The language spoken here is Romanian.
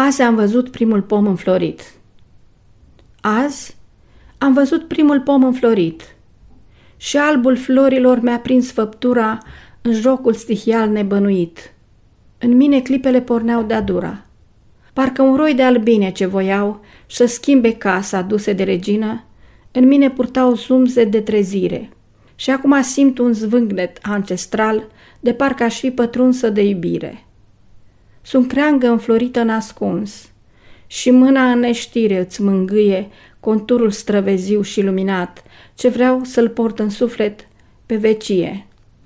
Azi am văzut primul pom înflorit. Azi am văzut primul pom înflorit și albul florilor mi-a prins făptura în jocul stihial nebănuit. În mine clipele porneau de dura. Parcă un roi de albine ce voiau să schimbe casa duse de regină, în mine purtau zumze de trezire. Și acum simt un zvângnet ancestral, de parcă aș fi pătrunsă de iubire. Sunt creangă înflorită în ascuns. Și mâna în neștire îți mângâie conturul străveziu și luminat, ce vreau să-l port în suflet? Pe vecie.